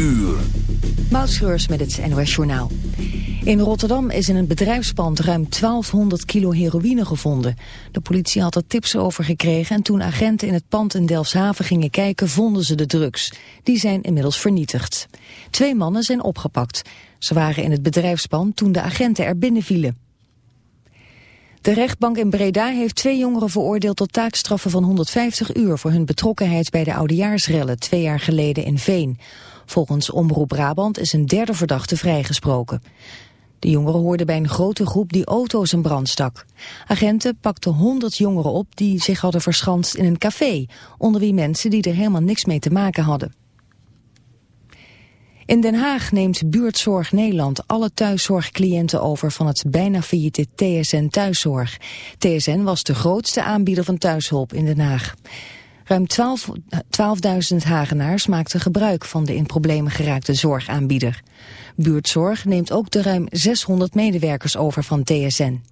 uur. Moutschreurs met het NOS Journaal. In Rotterdam is in een bedrijfspand ruim 1200 kilo heroïne gevonden. De politie had er tips over gekregen en toen agenten in het pand in Delfshaven gingen kijken vonden ze de drugs. Die zijn inmiddels vernietigd. Twee mannen zijn opgepakt. Ze waren in het bedrijfspand toen de agenten er binnenvielen. De rechtbank in Breda heeft twee jongeren veroordeeld tot taakstraffen van 150 uur voor hun betrokkenheid bij de oudejaarsrellen twee jaar geleden in Veen. Volgens Omroep Brabant is een derde verdachte vrijgesproken. De jongeren hoorden bij een grote groep die auto's in brand stak. Agenten pakten 100 jongeren op die zich hadden verschanst in een café, onder wie mensen die er helemaal niks mee te maken hadden. In Den Haag neemt Buurtzorg Nederland alle thuiszorgcliënten over van het bijna failliete TSN Thuiszorg. TSN was de grootste aanbieder van thuishulp in Den Haag. Ruim 12.000 Hagenaars maakten gebruik van de in problemen geraakte zorgaanbieder. Buurtzorg neemt ook de ruim 600 medewerkers over van TSN.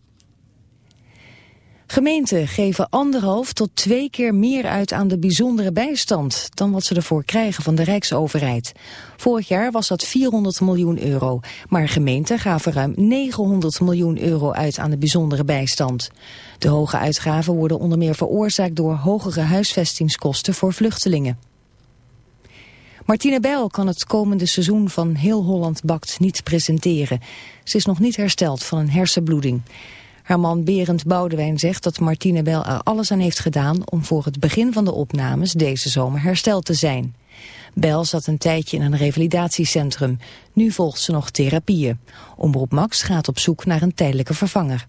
Gemeenten geven anderhalf tot twee keer meer uit aan de bijzondere bijstand dan wat ze ervoor krijgen van de Rijksoverheid. Vorig jaar was dat 400 miljoen euro, maar gemeenten gaven ruim 900 miljoen euro uit aan de bijzondere bijstand. De hoge uitgaven worden onder meer veroorzaakt door hogere huisvestingskosten voor vluchtelingen. Martine Bijl kan het komende seizoen van Heel Holland Bakt niet presenteren. Ze is nog niet hersteld van een hersenbloeding. Haar man Berend Boudewijn zegt dat Martine Bel er alles aan heeft gedaan om voor het begin van de opnames deze zomer hersteld te zijn. Bel zat een tijdje in een revalidatiecentrum. Nu volgt ze nog therapieën. Omroep Max gaat op zoek naar een tijdelijke vervanger.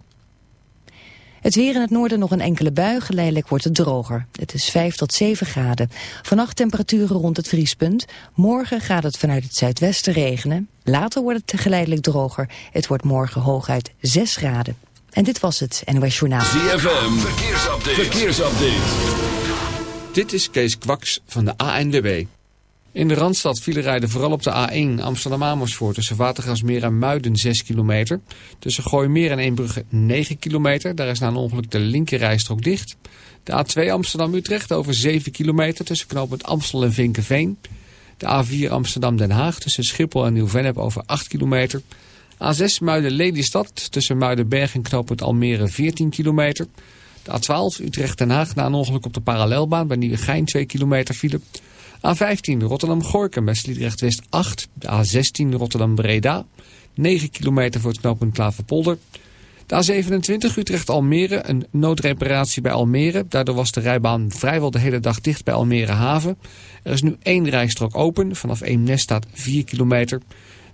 Het weer in het noorden nog een enkele bui, geleidelijk wordt het droger. Het is 5 tot 7 graden. Vannacht temperaturen rond het vriespunt. Morgen gaat het vanuit het zuidwesten regenen. Later wordt het geleidelijk droger. Het wordt morgen hooguit 6 graden. En dit was het NOS Journaal. ZFM, verkeersupdate. verkeersupdate. Dit is Kees Kwaks van de ANWB. In de Randstad vielen rijden vooral op de A1 Amsterdam-Amersfoort... tussen Watergasmeer en Muiden 6 kilometer. Tussen Gooimeer en Eembrugge 9 kilometer. Daar is na een ongeluk de linkerrijstrook dicht. De A2 Amsterdam-Utrecht over 7 kilometer... tussen knooppunt Amstel en Vinkenveen. De A4 Amsterdam-Den Haag tussen Schiphol en Nieuw-Vennep over 8 kilometer... A6 Muiden-Lelystad tussen Muidenberg en knooppunt Almere 14 kilometer. De A12 Utrecht-Den Haag na een ongeluk op de parallelbaan bij Nieuwegein 2 kilometer file. A15 Rotterdam-Gorkum bij Sliedrecht-West 8. De A16 Rotterdam-Breda 9 kilometer voor het knooppunt Klaverpolder. De A27 Utrecht-Almere, een noodreparatie bij Almere. Daardoor was de rijbaan vrijwel de hele dag dicht bij Almere Haven. Er is nu één rijstrook open. Vanaf Eemnes staat 4 kilometer.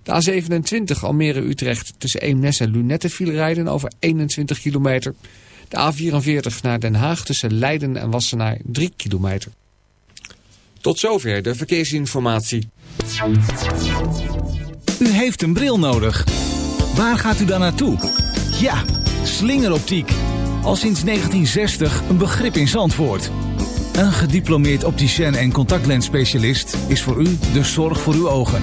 De A27 Almere-Utrecht tussen Eemnes en Lunette viel rijden over 21 kilometer. De A44 naar Den Haag tussen Leiden en Wassenaar 3 kilometer. Tot zover de verkeersinformatie. U heeft een bril nodig. Waar gaat u dan naartoe? Ja, slingeroptiek. Al sinds 1960 een begrip in Zandvoort. Een gediplomeerd opticien en contactlensspecialist is voor u de zorg voor uw ogen.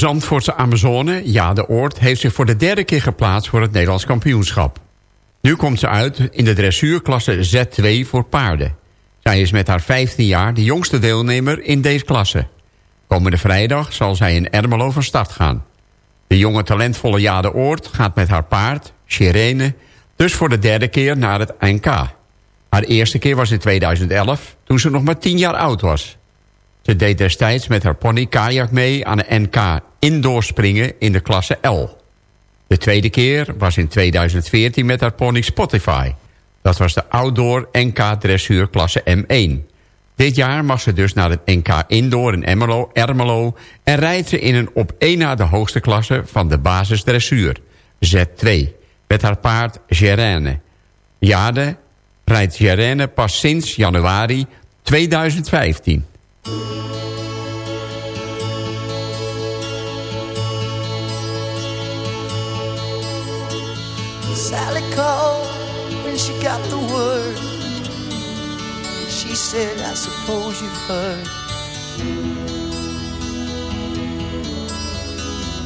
Zandvoortse Amazone, ja de Oort, heeft zich voor de derde keer geplaatst voor het Nederlands kampioenschap. Nu komt ze uit in de dressuurklasse Z2 voor paarden. Zij is met haar 15 jaar de jongste deelnemer in deze klasse. Komende vrijdag zal zij in Ermelo van start gaan. De jonge talentvolle Jade Oort gaat met haar paard, Sirene, dus voor de derde keer naar het NK. Haar eerste keer was in 2011, toen ze nog maar 10 jaar oud was. Ze deed destijds met haar pony Kajak mee aan de NK indoor springen in de klasse L. De tweede keer was in 2014 met haar pony Spotify. Dat was de outdoor NK dressuur klasse M1. Dit jaar mag ze dus naar het NK Indoor in Ermelo, Ermelo... en rijdt ze in een op één na de hoogste klasse van de basisdressuur, Z2... met haar paard Gerene. Jade rijdt Gerene pas sinds januari 2015. Sally called when she got the word. She said, I suppose you've heard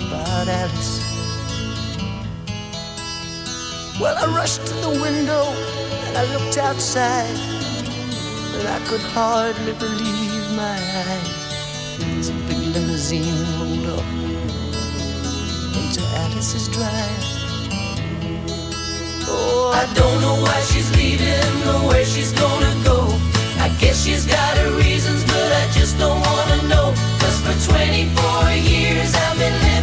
about Alice. Well, I rushed to the window and I looked outside, and I could hardly believe my eyes. As a big limousine rolled up into Alice's drive. Oh, I don't know why she's leaving or where she's gonna go. I guess she's got her reasons, but I just don't wanna know. Cause for 24 years I've been living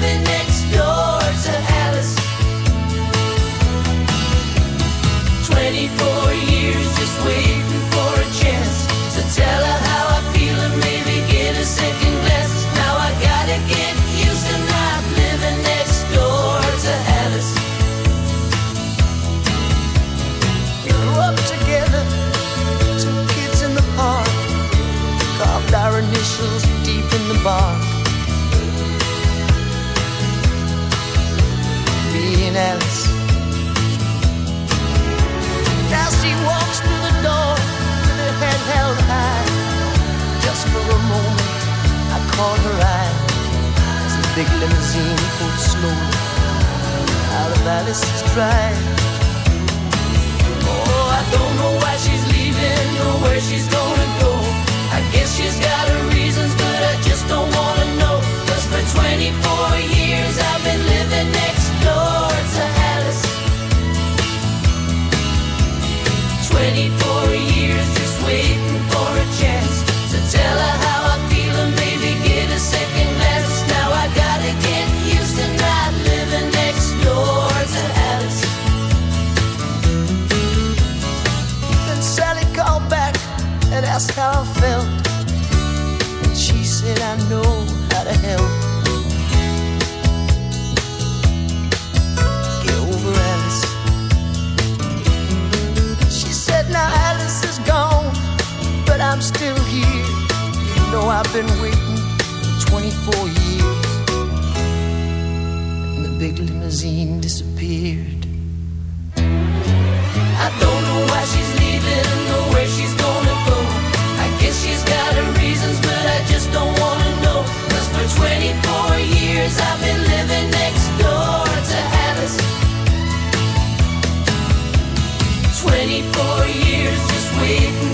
24 years just waiting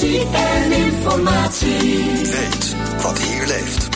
muziek en informatie. Weet wat hier leeft.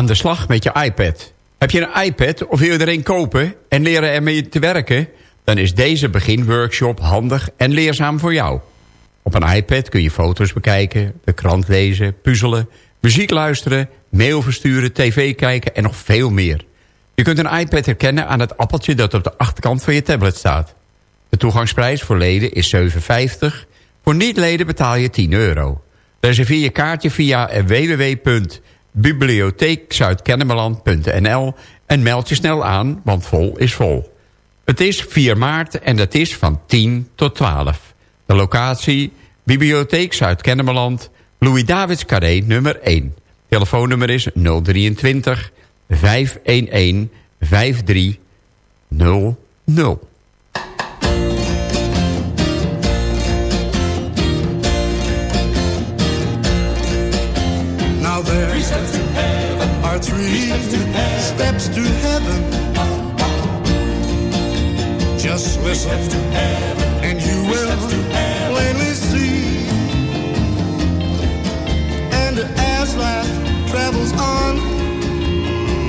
Aan de slag met je iPad. Heb je een iPad of wil je er een kopen en leren ermee te werken? Dan is deze beginworkshop handig en leerzaam voor jou. Op een iPad kun je foto's bekijken, de krant lezen, puzzelen, muziek luisteren, mail versturen, tv kijken en nog veel meer. Je kunt een iPad herkennen aan het appeltje dat op de achterkant van je tablet staat. De toegangsprijs voor leden is 7,50. Voor niet-leden betaal je 10 euro. Reserveer je kaartje via www.bibliotheekzuidkennemerland.nl en meld je snel aan, want vol is vol. Het is 4 maart en het is van 10 tot 12. De locatie, Bibliotheek Zuid-Kennemerland, Louis-Davids Carré nummer 1. Telefoonnummer is 023 511 5300. There are three steps to heaven. Just listen, and you will plainly see. And as life travels on,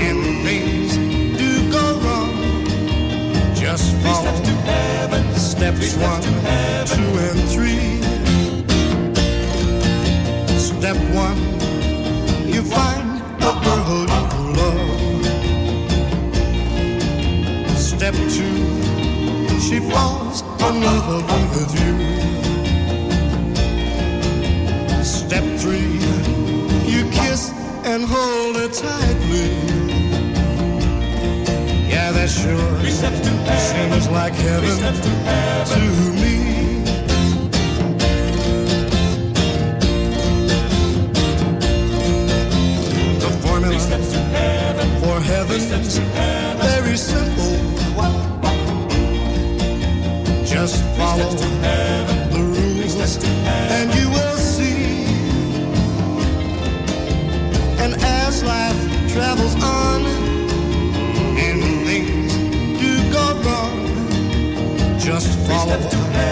and things do go wrong, just follow steps one, two, and three. Step one you find a girl you love. Step two, she falls in love with you. Step three, you kiss and hold her tightly. Yeah, that sure seems like heaven to me. Formula for heaven's very simple. Just follow the rules and you will see. And as life travels on and things do go wrong, just follow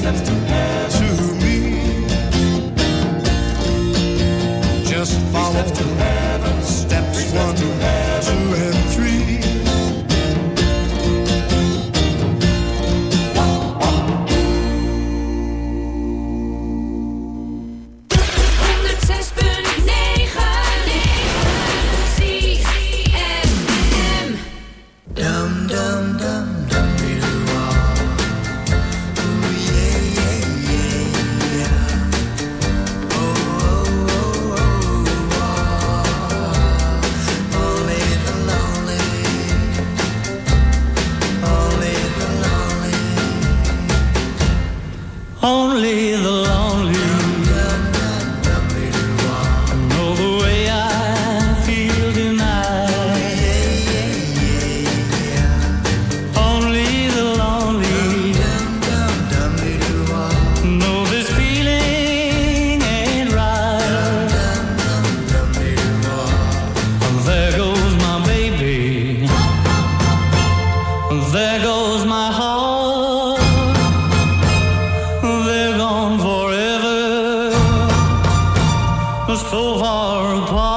steps to so far.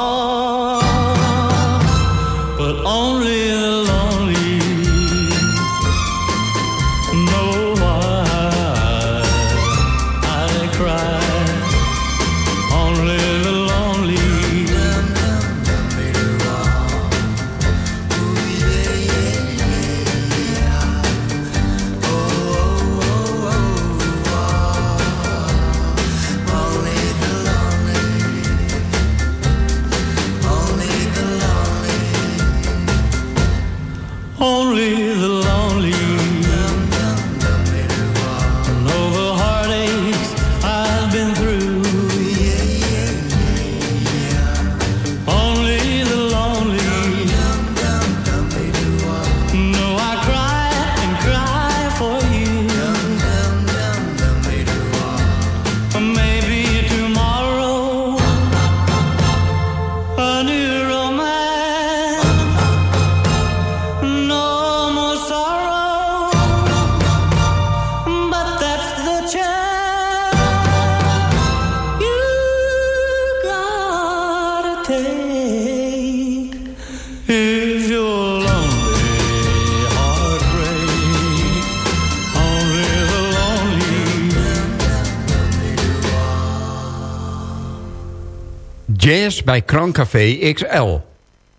Bij Krankcafé XL.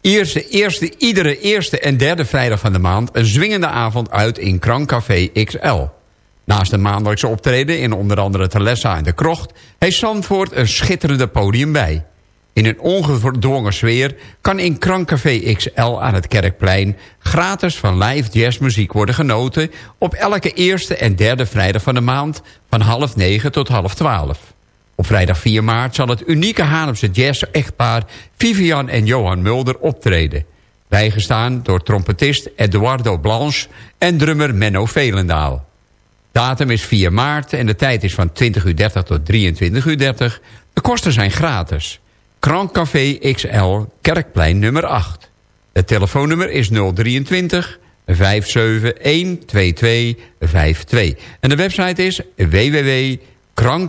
Eerste, eerste, iedere eerste en derde vrijdag van de maand... een zwingende avond uit in Krankcafé XL. Naast een maandelijkse optreden in onder andere Telessa en de Krocht... heeft Zandvoort een schitterende podium bij. In een ongedwongen sfeer kan in Krankcafé XL aan het Kerkplein... gratis van live jazzmuziek worden genoten... op elke eerste en derde vrijdag van de maand... van half negen tot half twaalf. Op vrijdag 4 maart zal het unieke Haarlemse jazz-echtpaar... Vivian en Johan Mulder optreden. Bijgestaan door trompetist Eduardo Blanche en drummer Menno Velendaal. Datum is 4 maart en de tijd is van 20.30 uur tot 23.30 uur. De kosten zijn gratis. Krankcafé XL, Kerkplein nummer 8. Het telefoonnummer is 023 571 2252. En de website is www.krankcafexl.nl Some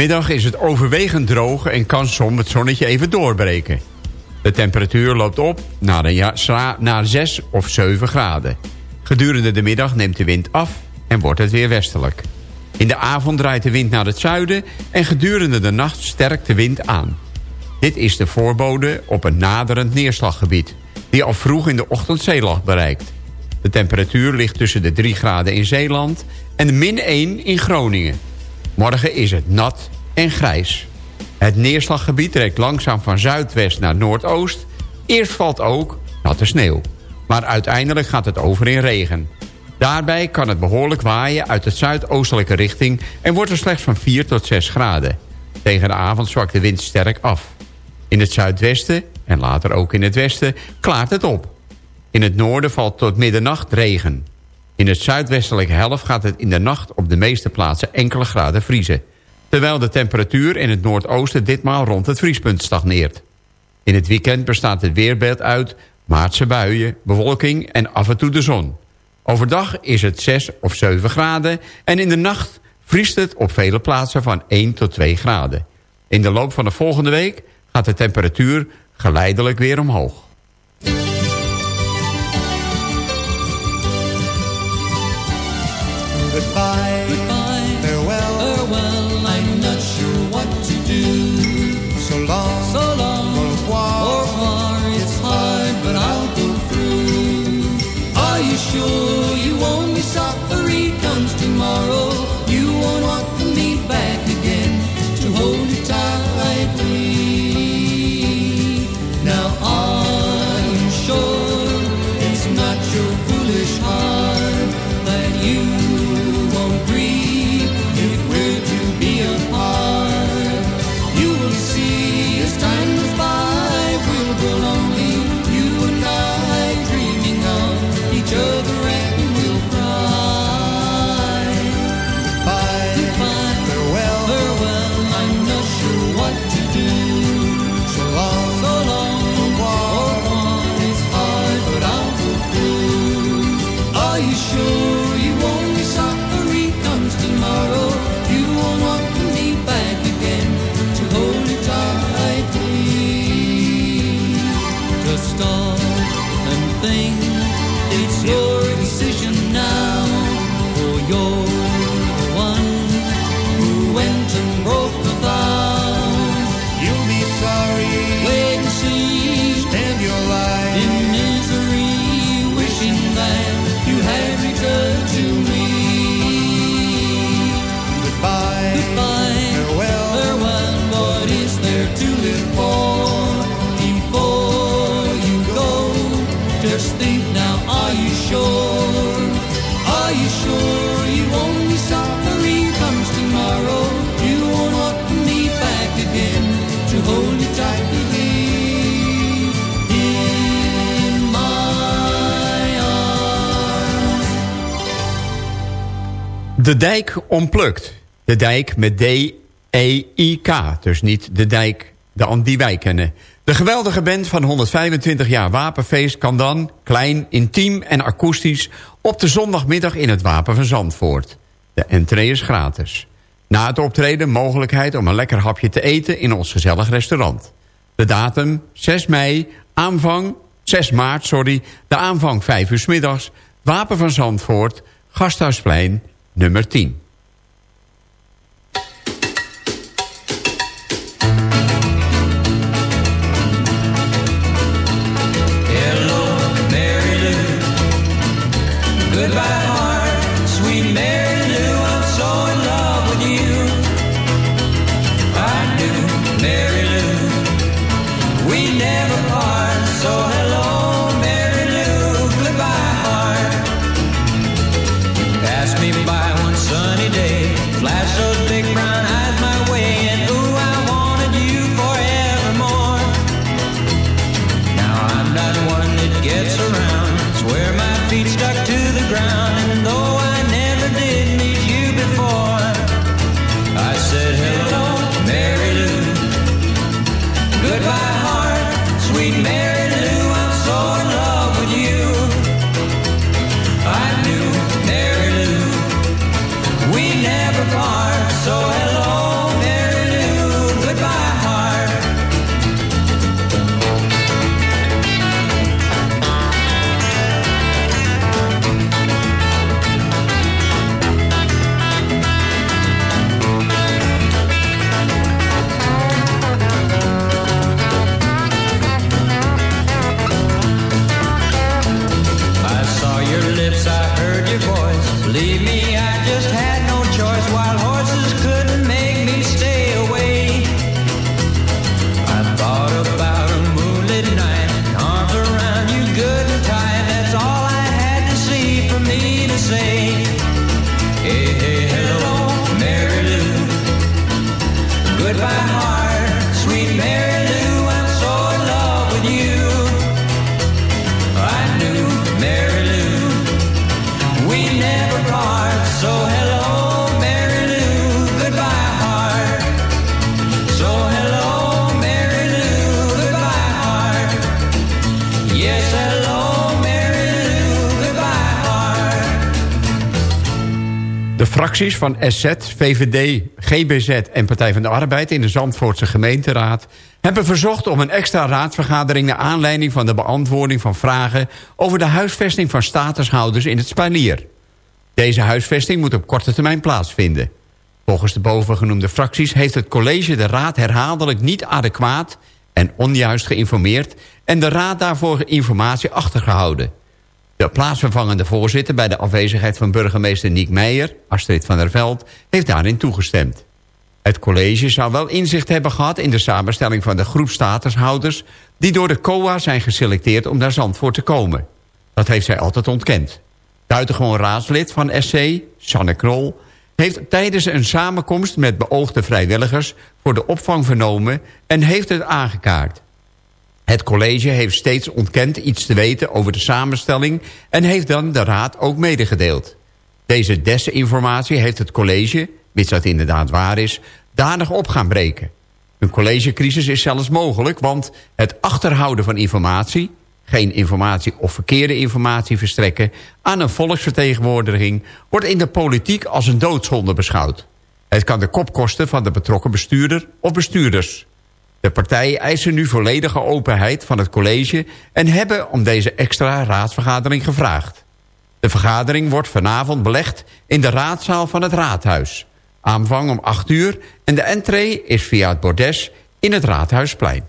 Vanmiddag is het overwegend droog en kan soms het zonnetje even doorbreken. De temperatuur loopt op naar, een naar 6 of 7 graden. Gedurende de middag neemt de wind af en wordt het weer westelijk. In de avond draait de wind naar het zuiden en gedurende de nacht sterkt de wind aan. Dit is de voorbode op een naderend neerslaggebied... die al vroeg in de ochtend Zeeland bereikt. De temperatuur ligt tussen de 3 graden in Zeeland en de min 1 in Groningen. Morgen is het nat en grijs. Het neerslaggebied trekt langzaam van zuidwest naar noordoost. Eerst valt ook natte sneeuw. Maar uiteindelijk gaat het over in regen. Daarbij kan het behoorlijk waaien uit de zuidoostelijke richting... en wordt er slechts van 4 tot 6 graden. Tegen de avond zwakt de wind sterk af. In het zuidwesten, en later ook in het westen, klaart het op. In het noorden valt tot middernacht regen. In het zuidwestelijke helft gaat het in de nacht op de meeste plaatsen enkele graden vriezen. Terwijl de temperatuur in het noordoosten ditmaal rond het vriespunt stagneert. In het weekend bestaat het weerbeeld uit maartse buien, bewolking en af en toe de zon. Overdag is het 6 of 7 graden en in de nacht vriest het op vele plaatsen van 1 tot 2 graden. In de loop van de volgende week gaat de temperatuur geleidelijk weer omhoog. Goodbye, De dijk ontplukt. De dijk met D-E-I-K. Dus niet de dijk die wij kennen. De geweldige band van 125 jaar Wapenfeest kan dan, klein, intiem en akoestisch... op de zondagmiddag in het Wapen van Zandvoort. De entree is gratis. Na het optreden mogelijkheid om een lekker hapje te eten in ons gezellig restaurant. De datum 6 mei, aanvang 6 maart, sorry, de aanvang 5 uur middags, Wapen van Zandvoort, Gasthuisplein, nummer 10. Fracties van SZ, VVD, GBZ en Partij van de Arbeid... in de Zandvoortse gemeenteraad hebben verzocht om een extra raadsvergadering... naar aanleiding van de beantwoording van vragen... over de huisvesting van statushouders in het Spanier. Deze huisvesting moet op korte termijn plaatsvinden. Volgens de bovengenoemde fracties heeft het college de raad herhaaldelijk niet adequaat en onjuist geïnformeerd... en de raad daarvoor informatie achtergehouden. De plaatsvervangende voorzitter bij de afwezigheid van burgemeester Niek Meijer... Astrid van der Veld, heeft daarin toegestemd. Het college zou wel inzicht hebben gehad in de samenstelling van de groep statushouders... die door de COA zijn geselecteerd om naar Zandvoort te komen. Dat heeft zij altijd ontkend. Buitengewoon raadslid van SC, Sanne Krol... heeft tijdens een samenkomst met beoogde vrijwilligers... voor de opvang vernomen en heeft het aangekaart. Het college heeft steeds ontkend iets te weten over de samenstelling... en heeft dan de raad ook medegedeeld. Deze desinformatie heeft het college, mits dat inderdaad waar is... danig op gaan breken. Een collegecrisis is zelfs mogelijk, want het achterhouden van informatie... geen informatie of verkeerde informatie verstrekken... aan een volksvertegenwoordiging wordt in de politiek als een doodzonde beschouwd. Het kan de kop kosten van de betrokken bestuurder of bestuurders... De partijen eisen nu volledige openheid van het college... en hebben om deze extra raadsvergadering gevraagd. De vergadering wordt vanavond belegd in de raadzaal van het raadhuis. Aanvang om 8 uur en de entree is via het bordes in het Raadhuisplein.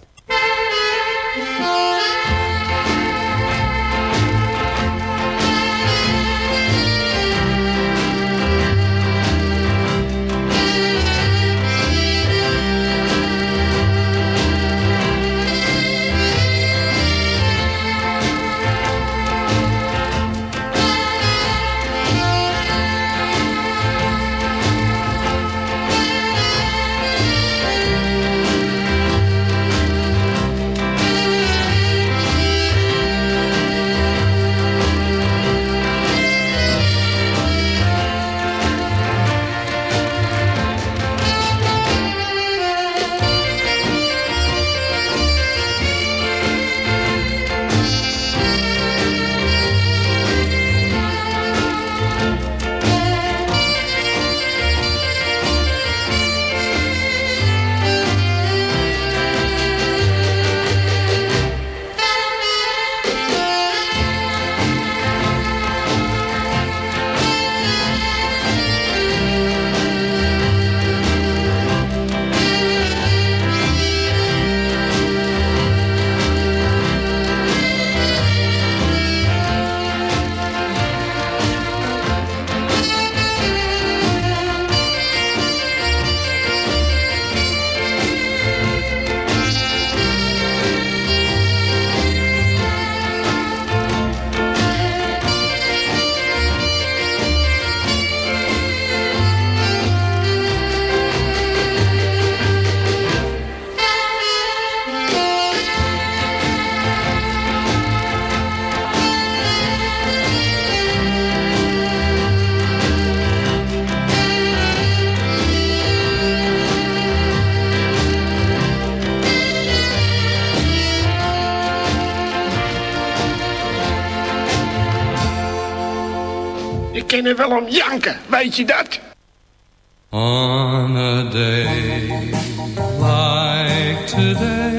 Er wel om janken, weet je dat? On a day like today,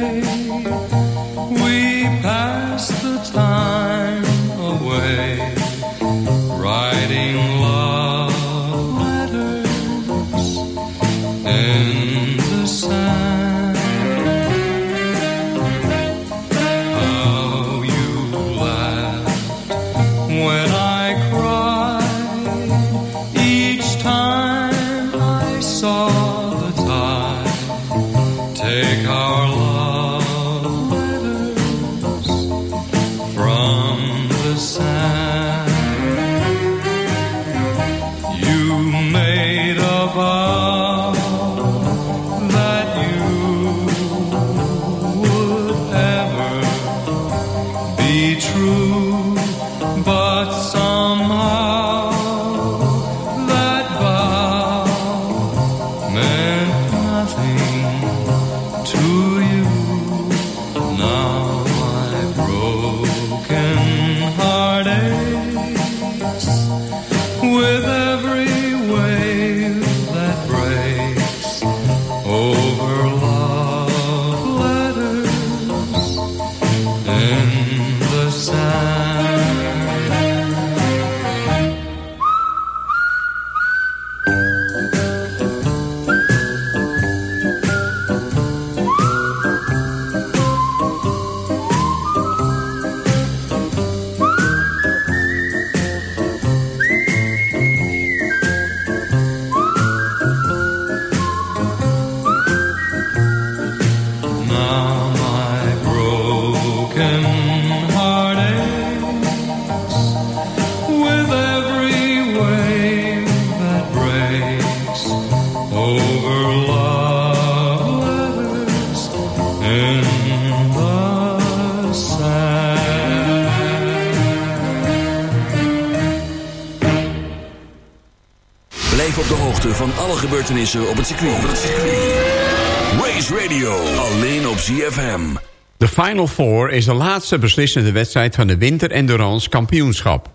Final Four is de laatste beslissende wedstrijd van de Winter Endurance Kampioenschap.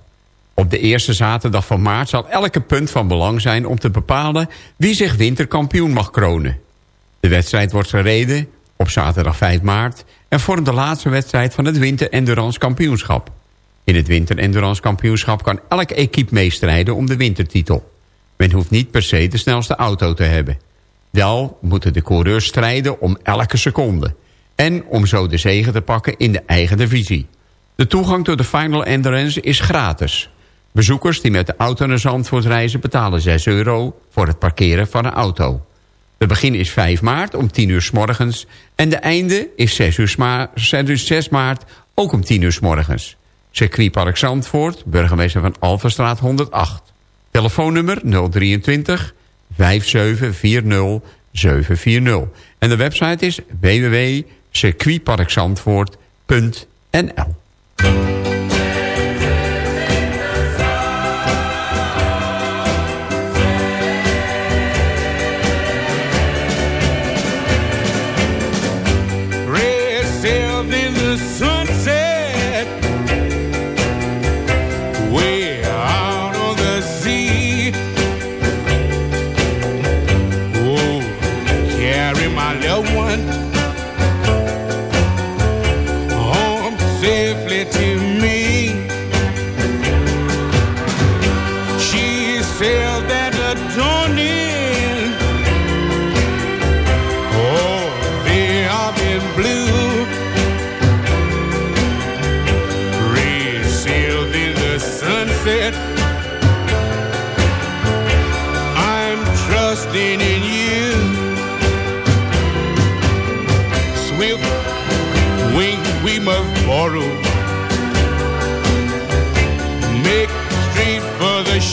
Op de eerste zaterdag van maart zal elke punt van belang zijn om te bepalen wie zich winterkampioen mag kronen. De wedstrijd wordt gereden op zaterdag 5 maart en vormt de laatste wedstrijd van het Winter Endurance Kampioenschap. In het Winter Endurance Kampioenschap kan elk equipe meestrijden om de wintertitel. Men hoeft niet per se de snelste auto te hebben. Wel moeten de coureurs strijden om elke seconde. En om zo de zegen te pakken in de eigen divisie. De toegang tot de Final Endurance is gratis. Bezoekers die met de auto naar Zandvoort reizen betalen 6 euro voor het parkeren van een auto. De begin is 5 maart om 10 uur s morgens en de einde is 6, uur 6, 6 maart ook om 10 uur s morgens. Circuitpark Zandvoort, burgemeester van Alphenstraat 108. Telefoonnummer 023 5740 740. En de website is www.circuitparkzandvoort.nl Red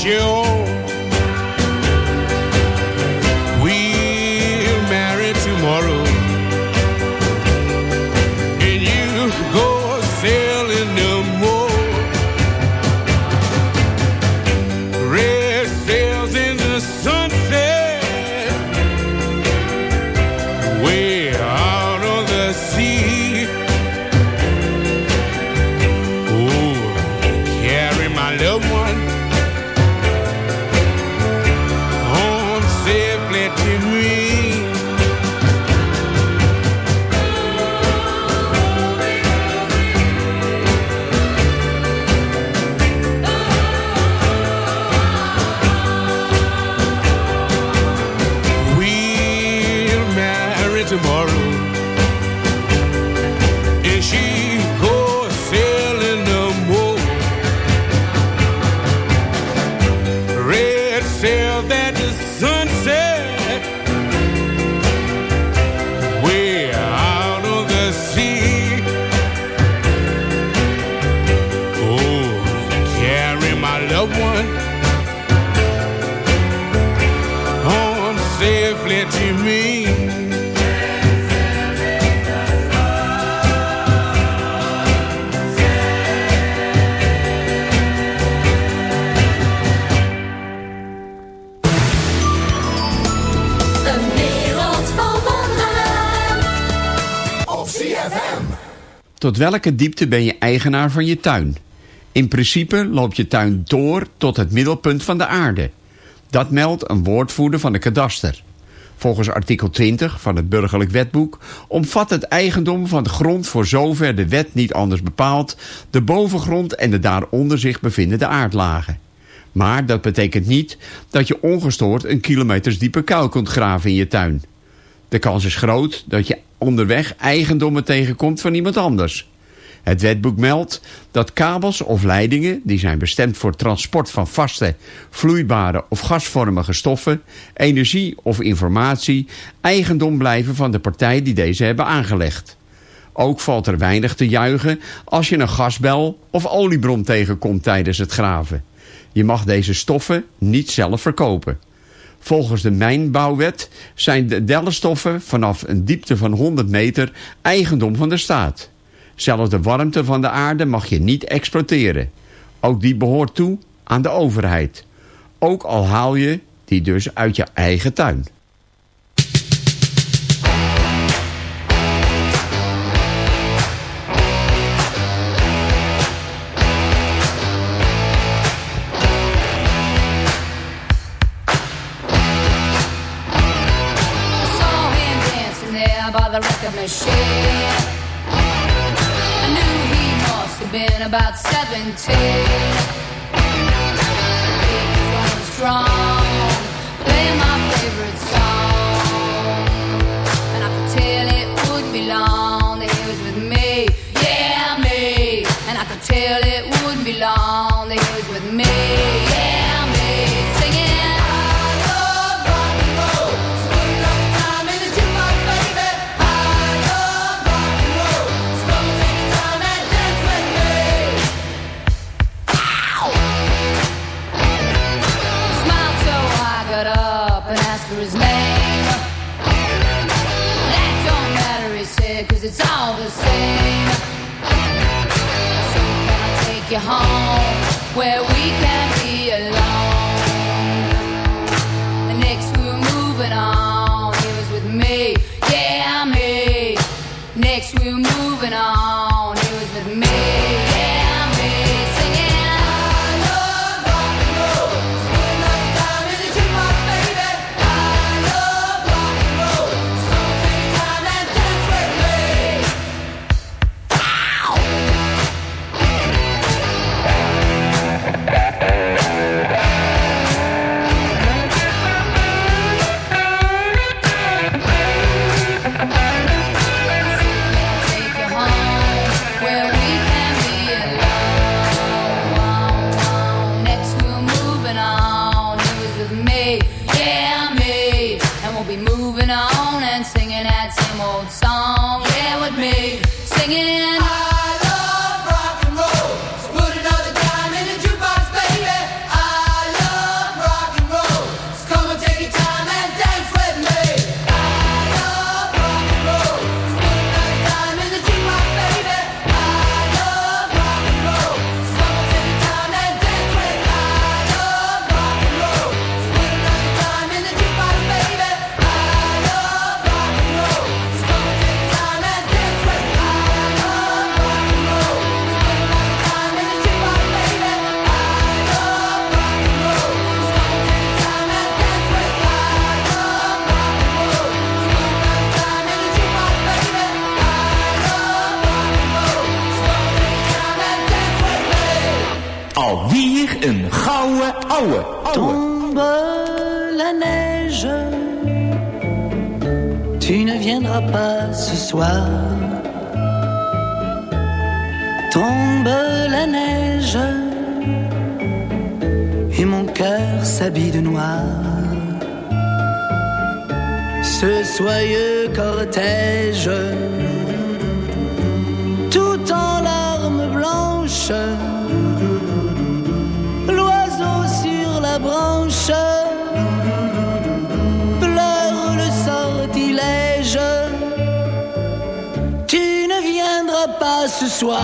Joe. We'll marry tomorrow, and you go. Welke diepte ben je eigenaar van je tuin? In principe loopt je tuin door tot het middelpunt van de aarde. Dat meldt een woordvoerder van de kadaster. Volgens artikel 20 van het burgerlijk wetboek omvat het eigendom van de grond voor zover de wet niet anders bepaalt de bovengrond en de daaronder zich bevindende aardlagen. Maar dat betekent niet dat je ongestoord een kilometers diepe kuil kunt graven in je tuin. De kans is groot dat je onderweg eigendommen tegenkomt van iemand anders. Het wetboek meldt dat kabels of leidingen... die zijn bestemd voor transport van vaste, vloeibare of gasvormige stoffen... energie of informatie eigendom blijven van de partij die deze hebben aangelegd. Ook valt er weinig te juichen als je een gasbel of oliebron tegenkomt tijdens het graven. Je mag deze stoffen niet zelf verkopen. Volgens de mijnbouwwet zijn de dellenstoffen vanaf een diepte van 100 meter eigendom van de staat. Zelfs de warmte van de aarde mag je niet exploiteren. Ook die behoort toe aan de overheid. Ook al haal je die dus uit je eigen tuin. about 17. He's going strong. all the same. So can I take you home where we can be alone? Tombe la neige, tu ne viendras pas ce soir. Tombe la neige, et mon cœur s'habille de noir. Ce soyeux cortège pleure le sortilège. Tu ne viendras pas ce soir.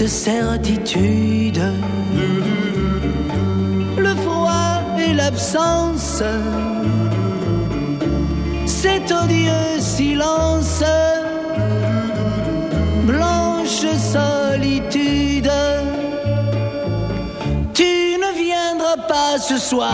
Triste certitude, le froid et l'absence, cet odieux silence, blanche solitude. Tu ne viendras pas ce soir.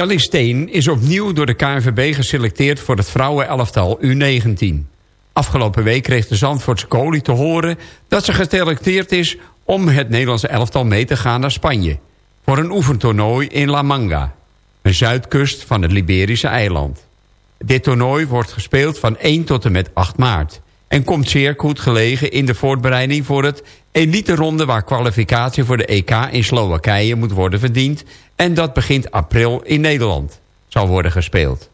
Kelly Steen is opnieuw door de KNVB geselecteerd voor het vrouwenelftal U19. Afgelopen week kreeg de Zandvoortse kolie te horen dat ze geselecteerd is om het Nederlandse elftal mee te gaan naar Spanje. Voor een oefentoernooi in La Manga, een zuidkust van het Liberische eiland. Dit toernooi wordt gespeeld van 1 tot en met 8 maart. En komt zeer goed gelegen in de voorbereiding voor het elite ronde... waar kwalificatie voor de EK in Slowakije moet worden verdiend... en dat begint april in Nederland zal worden gespeeld.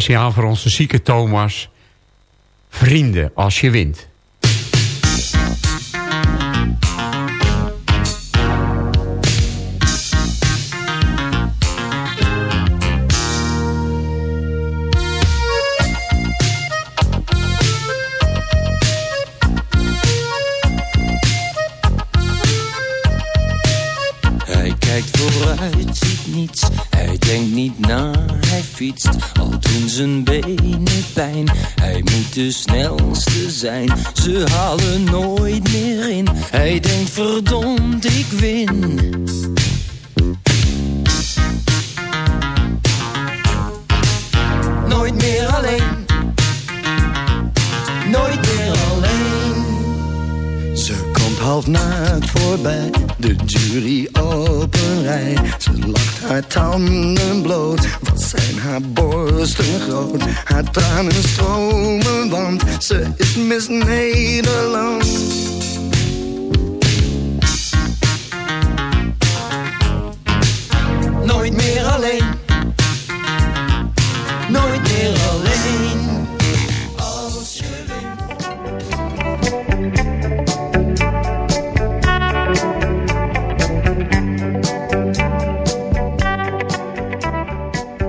Speciaal voor onze zieke Thomas. Vrienden als je wint.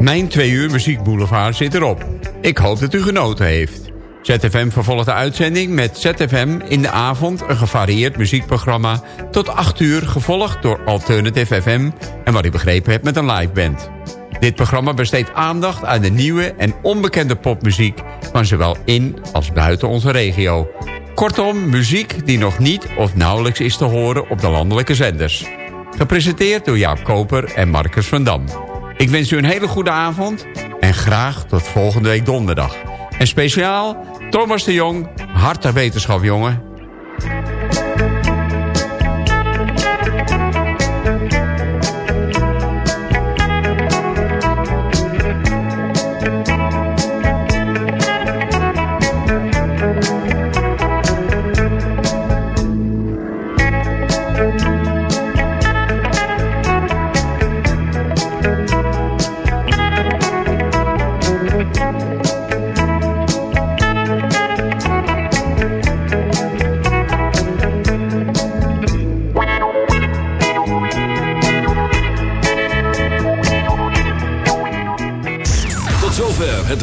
Mijn twee uur muziekboulevard zit erop. Ik hoop dat u genoten heeft. ZFM vervolgt de uitzending met ZFM in de avond... een gevarieerd muziekprogramma tot 8 uur... gevolgd door Alternative FM... en wat ik begrepen heb met een live band. Dit programma besteedt aandacht aan de nieuwe en onbekende popmuziek... van zowel in als buiten onze regio. Kortom, muziek die nog niet of nauwelijks is te horen op de landelijke zenders. Gepresenteerd door Jaap Koper en Marcus van Dam. Ik wens u een hele goede avond en graag tot volgende week donderdag. En speciaal Thomas de Jong, harte wetenschap jongen.